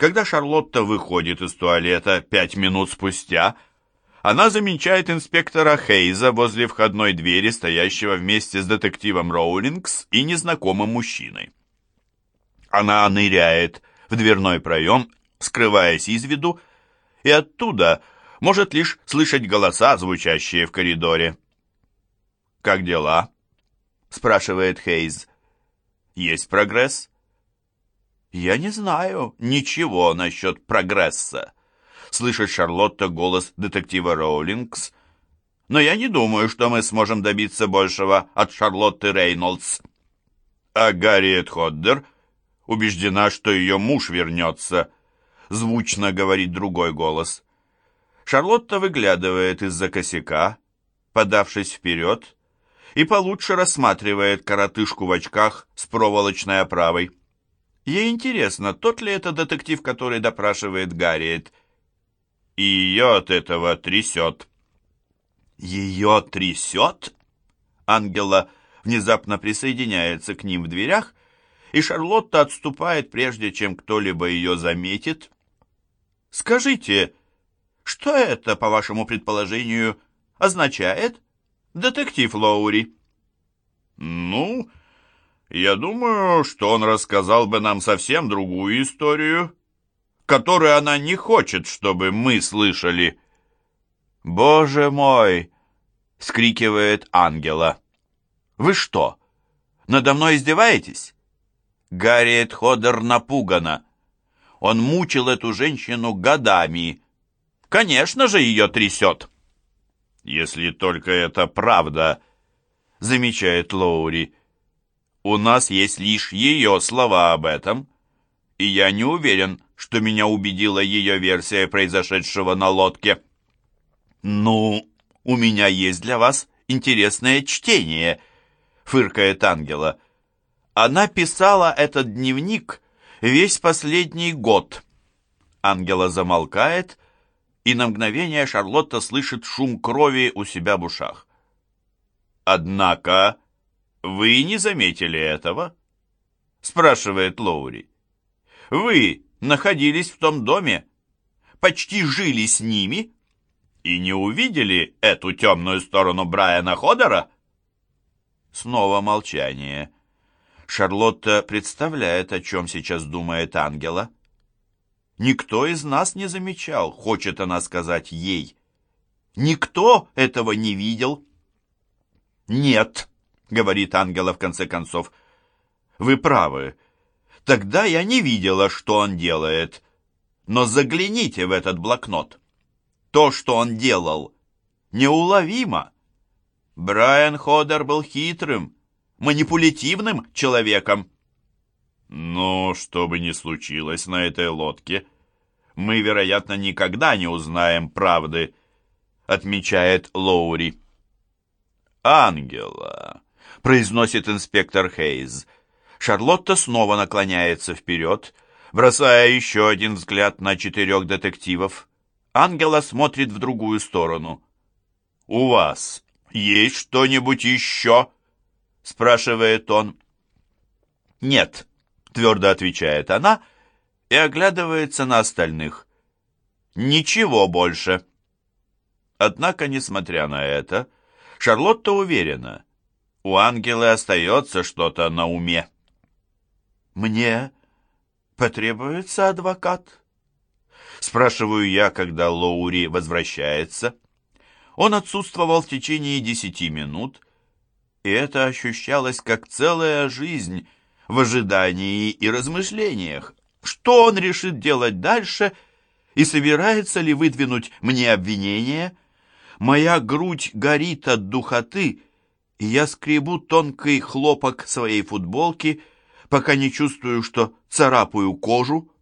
Когда Шарлотта выходит из туалета пять минут спустя, она замечает инспектора Хейза возле входной двери, стоящего вместе с детективом Роулингс и незнакомым мужчиной. Она ныряет в дверной проем, скрываясь из виду, и оттуда может лишь слышать голоса, звучащие в коридоре. «Как дела?» — спрашивает Хейз. «Есть прогресс?» «Я не знаю ничего насчет прогресса», — слышит Шарлотта голос детектива Роулингс. «Но я не думаю, что мы сможем добиться большего от Шарлотты Рейнольдс». А Гарриет Ходдер убеждена, что ее муж вернется, — звучно говорит другой голос. Шарлотта выглядывает из-за косяка, подавшись вперед, и получше рассматривает коротышку в очках с проволочной оправой. Ей интересно, тот ли это детектив, который допрашивает Гарриет. И ее от этого трясет. Ее трясет? Ангела внезапно присоединяется к ним в дверях, и Шарлотта отступает, прежде чем кто-либо ее заметит. «Скажите, что это, по вашему предположению, означает, детектив Лоури?» «Ну, я думаю, что он рассказал бы нам совсем другую историю, которую она не хочет, чтобы мы слышали». «Боже мой!» — скрикивает Ангела. «Вы что, надо мной издеваетесь?» Гарриет Ходер напугана. Он мучил эту женщину годами. Конечно же, ее трясет. «Если только это правда», — замечает Лоури. «У нас есть лишь ее слова об этом, и я не уверен, что меня убедила ее версия произошедшего на лодке». «Ну, у меня есть для вас интересное чтение», — фыркает Ангела. Она писала этот дневник весь последний год. Ангела замолкает, и на мгновение Шарлотта слышит шум крови у себя в ушах. «Однако вы не заметили этого?» — спрашивает Лоури. «Вы находились в том доме, почти жили с ними и не увидели эту темную сторону Брайана Ходора?» Снова молчание. Шарлотта представляет, о чем сейчас думает Ангела. Никто из нас не замечал, хочет она сказать ей. Никто этого не видел. «Нет», — говорит Ангела в конце концов, — «вы правы. Тогда я не видела, что он делает. Но загляните в этот блокнот. То, что он делал, неуловимо. Брайан Ходер был хитрым, манипулятивным человеком. Но что бы ни случилось на этой лодке, мы, вероятно, никогда не узнаем правды, отмечает Лоури. «Ангела», — произносит инспектор Хейз. Шарлотта снова наклоняется вперед, бросая еще один взгляд на четырех детективов. Ангела смотрит в другую сторону. «У вас есть что-нибудь еще?» — спрашивает он. «Нет», — твердо отвечает она и оглядывается на остальных. «Ничего больше». Однако, несмотря на это, Шарлотта уверена, у Ангелы остается что-то на уме. «Мне потребуется адвокат?» Спрашиваю я, когда Лоури возвращается. Он отсутствовал в течение десяти минут, и это ощущалось как целая жизнь в ожидании и размышлениях. Что он решит делать дальше и собирается ли выдвинуть мне обвинение? Моя грудь горит от духоты, и я скребу тонкий хлопок своей футболки, пока не чувствую, что царапаю кожу.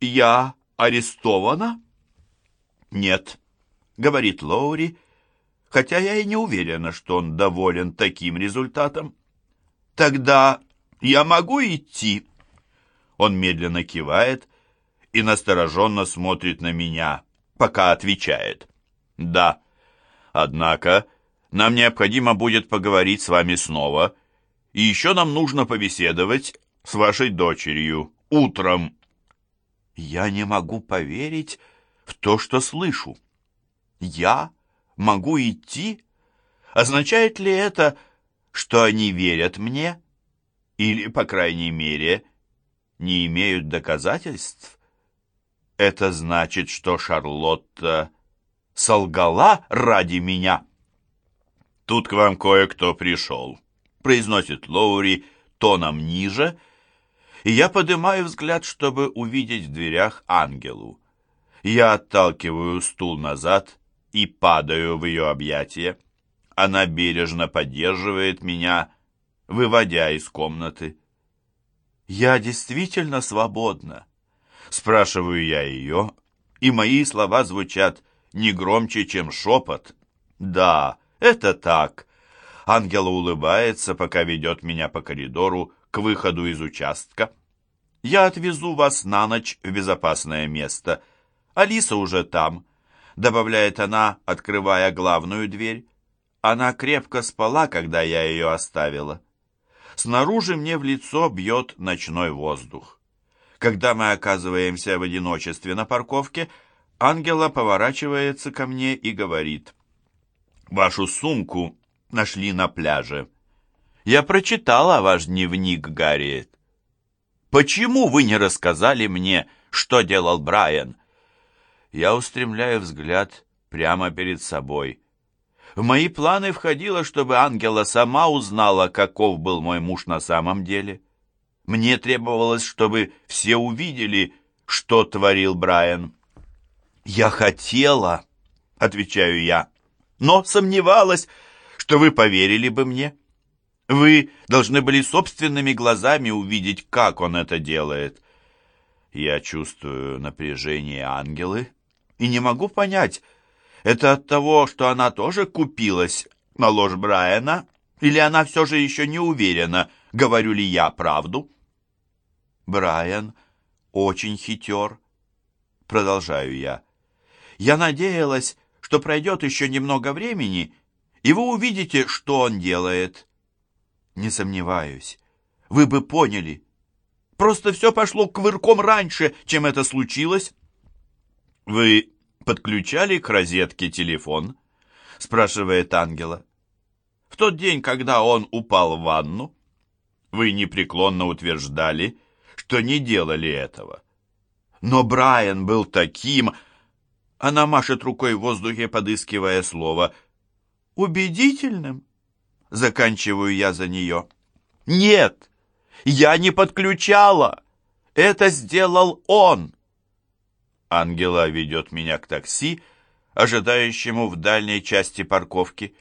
Я арестована? Нет, говорит Лоури, — хотя я и не уверена, что он доволен таким результатом. «Тогда я могу идти?» Он медленно кивает и настороженно смотрит на меня, пока отвечает. «Да, однако нам необходимо будет поговорить с вами снова, и еще нам нужно побеседовать с вашей дочерью утром». Я не могу поверить в то, что слышу. Я могу идти? Означает ли это, что они верят мне? Или, по крайней мере, не имеют доказательств? Это значит, что Шарлотта солгала ради меня. Тут к вам кое-кто пришел, произносит Лоури тоном ниже, и я поднимаю взгляд, чтобы увидеть в дверях ангелу. Я отталкиваю стул назад и падаю в ее объятия. Она бережно поддерживает меня, выводя из комнаты. «Я действительно свободна?» Спрашиваю я ее, и мои слова звучат не громче, чем шепот. «Да, это так». Ангела улыбается, пока ведет меня по коридору к выходу из участка. «Я отвезу вас на ночь в безопасное место. Алиса уже там», — добавляет она, открывая главную дверь. Она крепко спала, когда я ее оставила. Снаружи мне в лицо бьет ночной воздух. Когда мы оказываемся в одиночестве на парковке, Ангела поворачивается ко мне и говорит, «Вашу сумку нашли на пляже. Я прочитала ваш дневник, Гарриет. Почему вы не рассказали мне, что делал Брайан?» Я устремляю взгляд прямо перед собой. В мои планы входило, чтобы Ангела сама узнала, каков был мой муж на самом деле. Мне требовалось, чтобы все увидели, что творил Брайан. «Я хотела», — отвечаю я, — «но сомневалась, что вы поверили бы мне. Вы должны были собственными глазами увидеть, как он это делает». Я чувствую напряжение ангелы и не могу понять, это от того, что она тоже купилась на ложь Брайана, или она все же еще не уверена, говорю ли я правду? Брайан очень хитер, продолжаю я. Я надеялась, что пройдет еще немного времени, и вы увидите, что он делает. Не сомневаюсь, вы бы поняли. Просто все пошло кувырком раньше, чем это случилось. Вы подключали к розетке телефон? Спрашивает Ангела. В тот день, когда он упал в ванну, вы непреклонно утверждали, что не делали этого. Но Брайан был таким... Она машет рукой в воздухе, подыскивая слово. «Убедительным?» Заканчиваю я за нее. «Нет, я не подключала. Это сделал он». Ангела ведет меня к такси, ожидающему в дальней части парковки.